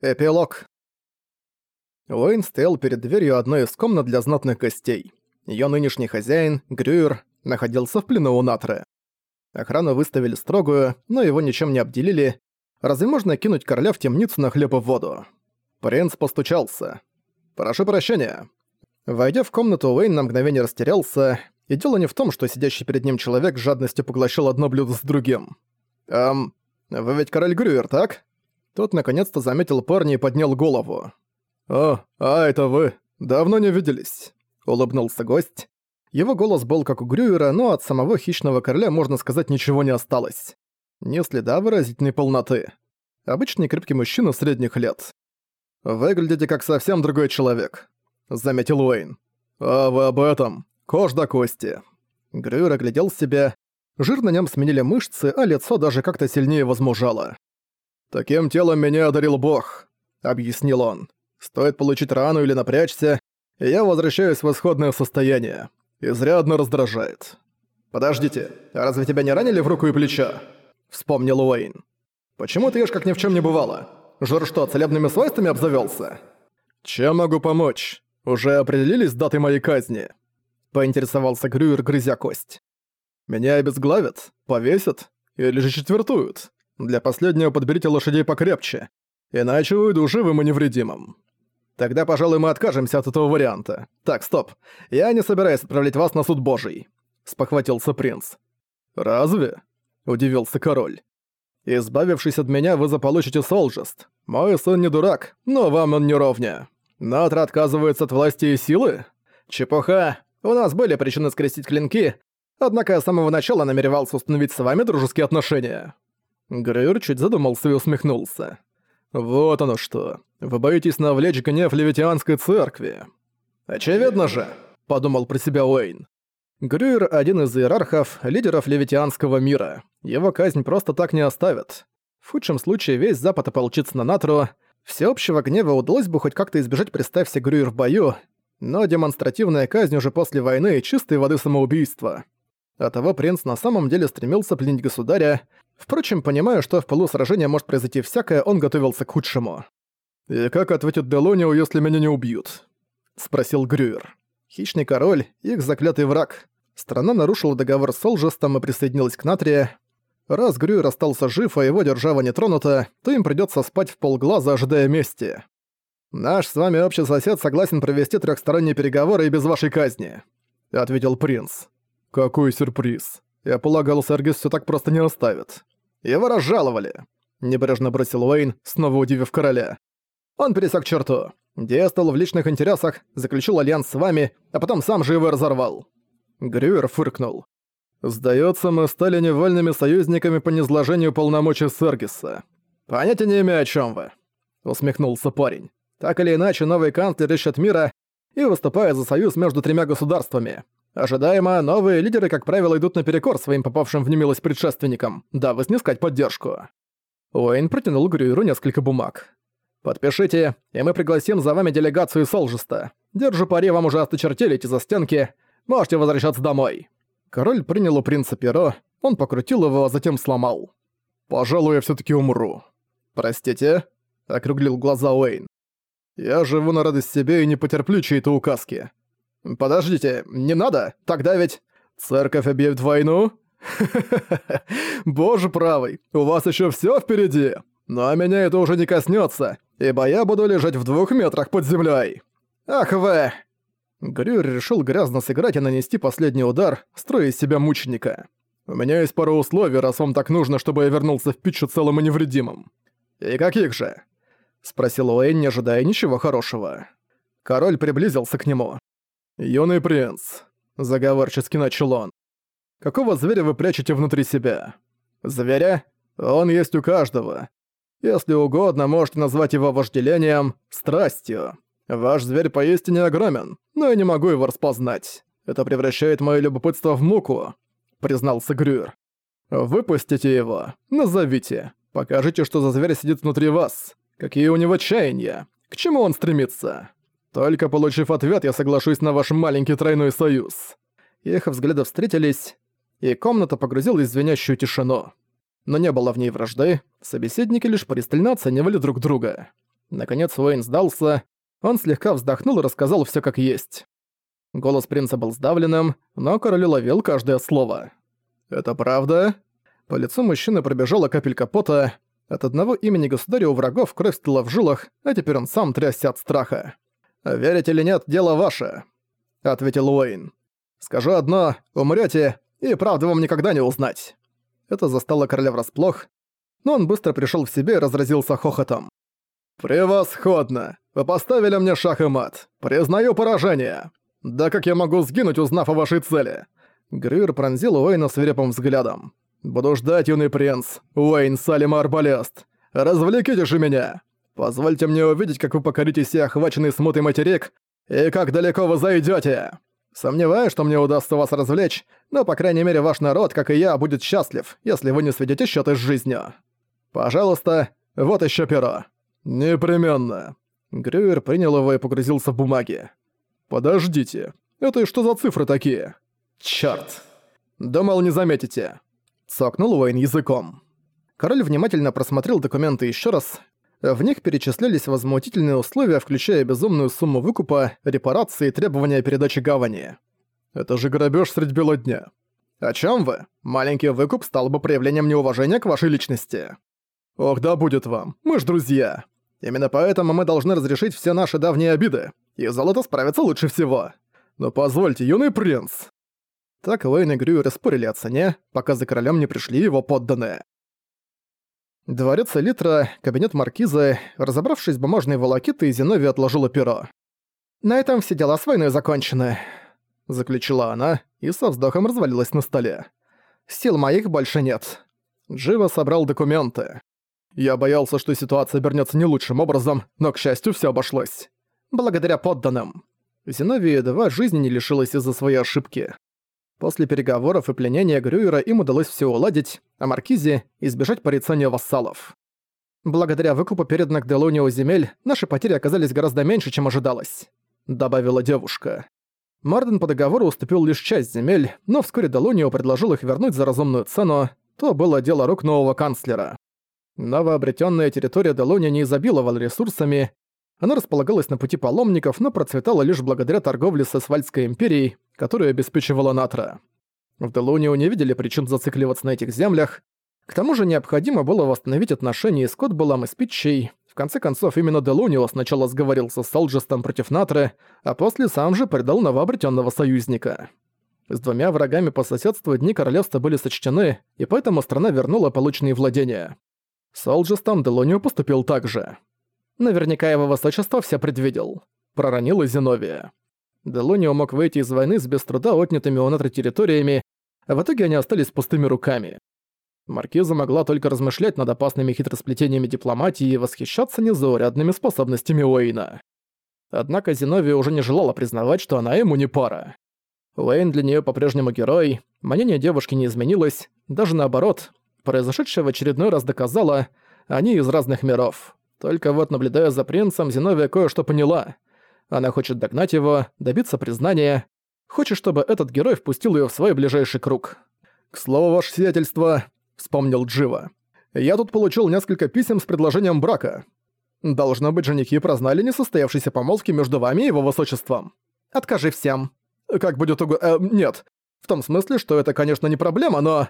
Эпилог. Уэйн стоял перед дверью одной из комнат для знатных гостей. Её нынешний хозяин, Грюер, находился в плену у Натры. Охрану выставили строгую, но его ничем не обделили. Разве можно кинуть короля в темницу на хлеб и воду? Принц постучался. «Прошу прощения». Войдя в комнату, Уэйн на мгновение растерялся, и дело не в том, что сидящий перед ним человек с жадностью поглощал одно блюдо с другим. «Эм, вы ведь король Грюер, так?» Тот наконец-то заметил парня и поднял голову. «О, а это вы. Давно не виделись», — улыбнулся гость. Его голос был как у Грюера, но от самого хищного короля, можно сказать, ничего не осталось. Ни следа выразительной полноты. Обычный крепкий мужчина средних лет. «Выглядите как совсем другой человек», — заметил Уэйн. «А вы об этом? Кожа до кости». Грюер оглядел себя. Жир на нем сменили мышцы, а лицо даже как-то сильнее возмужало. «Таким телом меня одарил Бог», — объяснил он. «Стоит получить рану или напрячься, и я возвращаюсь в исходное состояние. Изрядно раздражает». «Подождите, а разве тебя не ранили в руку и плечо?» — вспомнил Уэйн. «Почему ты ешь как ни в чем не бывало? Жор что, целебными свойствами обзавелся? «Чем могу помочь? Уже определились даты моей казни?» — поинтересовался Грюер, грызя кость. «Меня обезглавят? Повесят? Или же четвертуют?» Для последнего подберите лошадей покрепче, иначе уйду живым и невредимым. Тогда, пожалуй, мы откажемся от этого варианта. Так, стоп. Я не собираюсь отправлять вас на суд божий», — спохватился принц. «Разве?» — удивился король. «Избавившись от меня, вы заполучите Солжест. Мой сын не дурак, но вам он не ровня. Натра отказывается от власти и силы? Чепуха. У нас были причины скрестить клинки, однако я с самого начала намеревался установить с вами дружеские отношения». Грейр чуть задумался и усмехнулся. «Вот оно что. Вы боитесь навлечь гнев Левитианской церкви». «Очевидно же», — подумал про себя Уэйн. Грюер — один из иерархов, лидеров левитианского мира. Его казнь просто так не оставят. В худшем случае весь Запад ополчится на Натру. Всеобщего гнева удалось бы хоть как-то избежать, представься Грюер в бою, но демонстративная казнь уже после войны — чистой воды самоубийства. Оттого принц на самом деле стремился пленить государя, Впрочем, понимая, что в полу сражения может произойти всякое, он готовился к худшему. «И как ответит Делонио, если меня не убьют?» — спросил Грюер. Хищный король, их заклятый враг. Страна нарушила договор с Солжестом и присоединилась к Натрия. Раз Грюер остался жив, а его держава не тронута, то им придется спать в полглаза, ожидая мести. «Наш с вами общий сосед согласен провести трехсторонние переговоры и без вашей казни», — ответил принц. «Какой сюрприз. Я полагал, Сергис все так просто не оставит. Его разжаловали. Небрежно бросил Уэйн, снова удивив короля. Он пересек черту. Действовал в личных интересах, заключил альянс с вами, а потом сам же его разорвал. Грюер фыркнул. «Сдается, мы стали невольными союзниками по низложению полномочий Сергиса. Понятия не имею, о чем вы», — усмехнулся парень. «Так или иначе, новый канцлер ищет мира и выступает за союз между тремя государствами. Ожидаемо, новые лидеры, как правило, идут наперекор своим попавшим в немилость предшественникам, дабы снискать поддержку. Уэйн протянул Грюеру несколько бумаг. «Подпишите, и мы пригласим за вами делегацию Солжеста. Держу пари, вам уже осточертели эти застенки. Можете возвращаться домой». Король принял у принца перо, он покрутил его, а затем сломал. «Пожалуй, я всё-таки умру». «Простите?» — округлил глаза Уэйн. «Я живу на радость себе и не потерплю чьей-то указки. «Подождите, не надо, тогда ведь...» «Церковь объявит войну?» Боже правый, у вас еще все впереди. Но меня это уже не коснется, ибо я буду лежать в двух метрах под землей. Ах вы! Грюер решил грязно сыграть и нанести последний удар, строя из себя мученика. У меня есть пара условий, раз вам так нужно, чтобы я вернулся в Питчу целым и невредимым. И каких же? Спросил Уэйн, не ожидая ничего хорошего. Король приблизился к нему. «Юный принц», — заговорчески начал он. «Какого зверя вы прячете внутри себя? Зверя? Он есть у каждого. Если угодно, можете назвать его вожделением, страстью. Ваш зверь поистине огромен, но я не могу его распознать. Это превращает мое любопытство в муку», — признался Грюер. «Выпустите его, назовите, покажите, что за зверь сидит внутри вас, какие у него чаяния, к чему он стремится». Только получив ответ, я соглашусь на ваш маленький тройной союз». Их взгляды встретились, и комната погрузилась в звенящую тишину. Но не было в ней вражды, собеседники лишь пристально оценивали друг друга. Наконец Уэйн сдался, он слегка вздохнул и рассказал все как есть. Голос принца был сдавленным, но король ловил каждое слово. «Это правда?» По лицу мужчины пробежала капелька пота. От одного имени государя у врагов кровь стыла в жилах, а теперь он сам трясся от страха. «Верить или нет, дело ваше», — ответил Уэйн. «Скажу одно, умрете, и правду вам никогда не узнать». Это застало короля врасплох, но он быстро пришел в себя и разразился хохотом. «Превосходно! Вы поставили мне шах и мат. Признаю поражение. Да как я могу сгинуть, узнав о вашей цели?» Грюер пронзил Уэйна свирепым взглядом. «Буду ждать, юный принц. Уэйн Салим Арбалест. Развлеките же меня. Позвольте мне увидеть, как вы покорите все охваченный смутой материк и как далеко вы зайдете. Сомневаюсь, что мне удастся вас развлечь, но, по крайней мере, ваш народ, как и я, будет счастлив, если вы не сведете счеты с жизнью. Пожалуйста, вот еще перо. Непременно. Грюер принял его и погрузился в бумаги. Подождите, это что за цифры такие? Чёрт. Думал, не заметите. Цокнул Уэйн языком. Король внимательно просмотрел документы еще раз. В них перечислялись возмутительные условия, включая безумную сумму выкупа, репарации и требования передачи гавани. Это же грабеж средь бела дня. О чем вы? Маленький выкуп стал бы проявлением неуважения к вашей личности. Ох, да будет вам, мы ж друзья. Именно поэтому мы должны разрешить все наши давние обиды, и золото справится лучше всего. Но позвольте, юный принц. Так Уэйн и Грюер спорили о цене, пока за королем не пришли его подданные. Дворец Элитра, кабинет маркиза, разобравшись с бумажной волокитой, Зинови отложила перо. «На этом все дела с войной закончены», — заключила она и со вздохом развалилась на столе. «Сил моих больше нет». Джива собрал документы. Я боялся, что ситуация обернется не лучшим образом, но, к счастью, все обошлось. Благодаря подданным. Зиновия едва жизни не лишилась из-за своей ошибки. После переговоров и пленения Грюера им удалось все уладить, а Маркизе – избежать порицания вассалов. «Благодаря выкупу переданных Делонио земель, наши потери оказались гораздо меньше, чем ожидалось», – добавила девушка. Марден по договору уступил лишь часть земель, но вскоре Делонио предложил их вернуть за разумную цену, то было дело рук нового канцлера. Новообретенная территория Делония не изобиловала ресурсами, она располагалась на пути паломников, но процветала лишь благодаря торговле с Асфальтской империей, которую обеспечивала Натра. В Делунию не видели причин зацикливаться на этих землях. К тому же необходимо было восстановить отношения с Котбелом и с Питчей. В конце концов, именно Делунио сначала сговорился с Солджестом против Натры, а после сам же предал новообретенного союзника. С двумя врагами по соседству дни королевства были сочтены, и поэтому страна вернула полученные владения. С Солджестом Делунио поступил так же. Наверняка его высочество все предвидел. Проронила Зиновия. Делонио мог выйти из войны с без труда отнятыми у Натра территориями, а в итоге они остались пустыми руками. Маркиза могла только размышлять над опасными хитросплетениями дипломатии и восхищаться незаурядными способностями Уэйна. Однако Зиновия уже не желала признавать, что она ему не пара. Уэйн для нее по-прежнему герой, мнение девушки не изменилось, даже наоборот, произошедшее в очередной раз доказало, они из разных миров. Только вот, наблюдая за принцем, Зиновия кое-что поняла — она хочет догнать его, добиться признания, хочет, чтобы этот герой впустил ее в свой ближайший круг. «К слову, ваше сиятельство», — вспомнил Джива. «Я тут получил несколько писем с предложением брака. Должно быть, женихи прознали несостоявшейся помолвки между вами и его высочеством. Откажи всем». «Как будет угу... Э, нет. В том смысле, что это, конечно, не проблема, но...»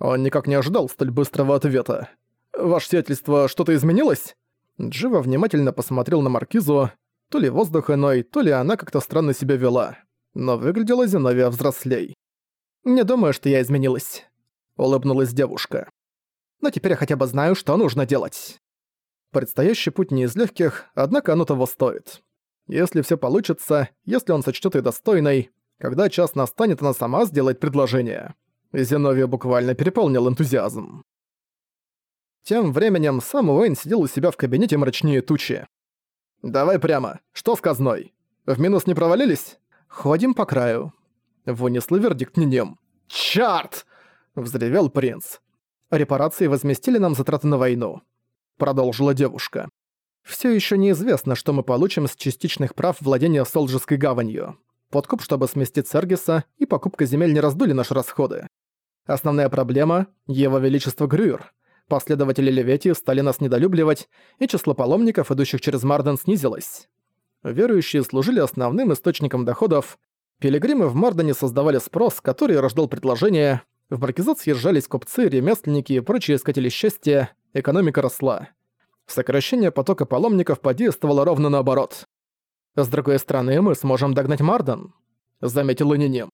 Он никак не ожидал столь быстрого ответа. «Ваше сиятельство, что-то изменилось?» Джива внимательно посмотрел на Маркизу, то ли воздух иной, то ли она как-то странно себя вела. Но выглядела Зиновия взрослей. «Не думаю, что я изменилась», — улыбнулась девушка. «Но теперь я хотя бы знаю, что нужно делать». Предстоящий путь не из легких, однако оно того стоит. Если все получится, если он сочтет ее достойной, когда час настанет, она сама сделает предложение. Зиновия буквально переполнил энтузиазм. Тем временем сам Уэйн сидел у себя в кабинете мрачнее тучи. «Давай прямо. Что с казной? В минус не провалились?» «Ходим по краю». Вынесло вердикт нем. «Чёрт!» — взревел принц. «Репарации возместили нам затраты на войну», — продолжила девушка. «Всё ещё неизвестно, что мы получим с частичных прав владения Солджеской гаванью. Подкуп, чтобы сместить Сергиса, и покупка земель не раздули наши расходы. Основная проблема — его величество Грюер. Последователи Левети стали нас недолюбливать, и число паломников, идущих через Марден, снизилось. Верующие служили основным источником доходов, пилигримы в Мардене создавали спрос, который рождал предложение, в Маркизат съезжались купцы, ремесленники и прочие искатели счастья, экономика росла. Сокращение потока паломников подействовало ровно наоборот. «С другой стороны, мы сможем догнать Марден», — заметил Ниним.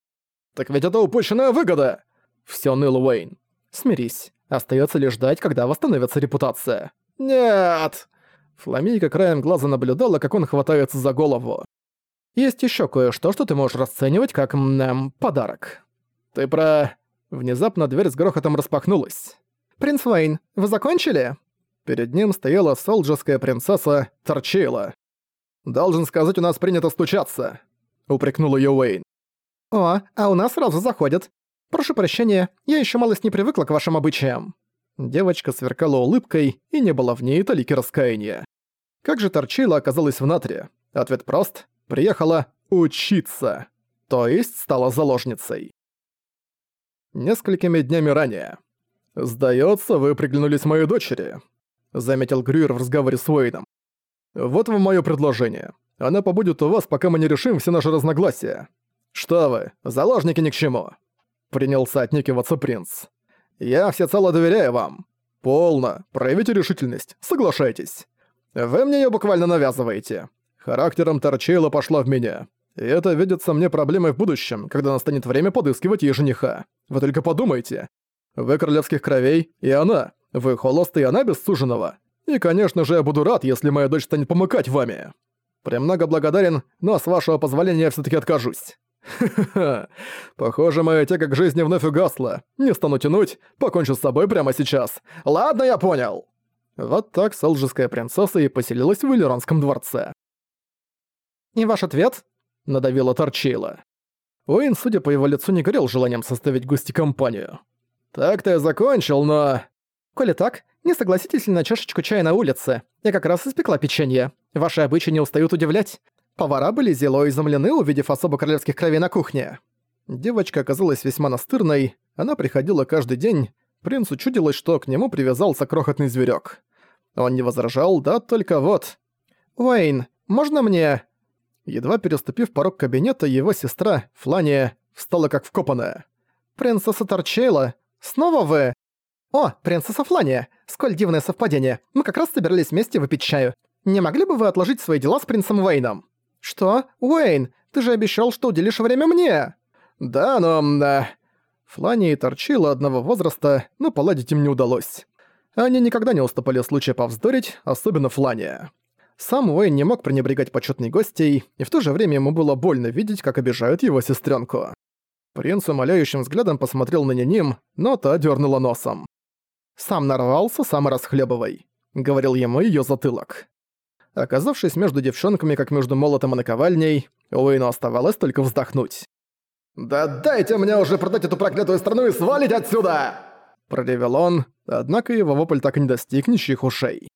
«Так ведь это упущенная выгода!» Всё ныл Уэйн. «Смирись. Остаётся лишь ждать, когда восстановится репутация». «Нет!» Фламейка краем глаза наблюдала, как он хватается за голову. «Есть ещё кое-что, что ты можешь расценивать как, эм, подарок». «Ты про...» Внезапно дверь с грохотом распахнулась. «Принц Уэйн, вы закончили?» Перед ним стояла солджерская принцесса Торчейла. «Должен сказать, у нас принято стучаться», — упрекнул её Уэйн. «О, а у нас сразу заходят. Прошу прощения, я ещё малость не привыкла к вашим обычаям». Девочка сверкала улыбкой, и не было в ней толики раскаяния. Как же Торчейла оказалась в Натре? Ответ прост. Приехала учиться. То есть стала заложницей. Несколькими днями ранее. «Сдается, вы приглянулись моей дочери», — заметил Грюер в разговоре с Уэйном. «Вот вам моё предложение. Она побудет у вас, пока мы не решим все наши разногласия. Что вы, заложники ни к чему!» Принялся отнекиваться принц. «Я всецело доверяю вам. Полно. Проявите решительность. Соглашайтесь. Вы мне её буквально навязываете. Характером Торчейла пошла в меня. И это видится мне проблемой в будущем, когда настанет время подыскивать ей жениха. Вы только подумайте. Вы королевских кровей, и она. Вы холост, и она без суженого. И, конечно же, я буду рад, если моя дочь станет помыкать вами. Премного благодарен, но с вашего позволения я всё-таки откажусь. Ха-ха-ха. Похоже, моя тяга к жизни вновь угасла. Не стану тянуть, покончу с собой прямо сейчас. Ладно, я понял. Вот так солжеская принцесса и поселилась в Элеронском дворце. «И ваш ответ?» — надавила Торчейла. Уэйн, судя по его лицу, не горел желанием составить гости компанию. «Так-то я закончил, но...» «Коли так, не согласитесь ли на чашечку чая на улице? Я как раз испекла печенье. Ваши обычаи не устают удивлять. Повара были зело изумлены, увидев особо королевских кровей на кухне». Девочка оказалась весьма настырной, она приходила каждый день, принцу чудилось, что к нему привязался крохотный зверек. Он не возражал, да только вот... «Уэйн, можно мне...» Едва переступив порог кабинета, его сестра, Флания, встала как вкопанная. «Принцесса Торчейла, снова вы?» «О, принцесса Флания, сколь дивное совпадение. Мы как раз собирались вместе выпить чаю. Не могли бы вы отложить свои дела с принцем Уэйном?» «Что? Уэйн, ты же обещал, что уделишь время мне!» «Да, но...» да. Флания и Торчила одного возраста, но поладить им не удалось. Они никогда не уступали случая повздорить, особенно Флания. Сам Уэйн не мог пренебрегать почетной гостей, и в то же время ему было больно видеть, как обижают его сестренку. Принц умоляющим взглядом посмотрел на Ниним, но та дернула носом. «Сам нарвался, сам расхлебывай», — говорил ему ее затылок. Оказавшись между девчонками, как между молотом и наковальней, Уэйну оставалось только вздохнуть. «Да дайте мне уже продать эту проклятую страну и свалить отсюда!» Проревел он, однако его вопль так и не достиг ничьих ушей.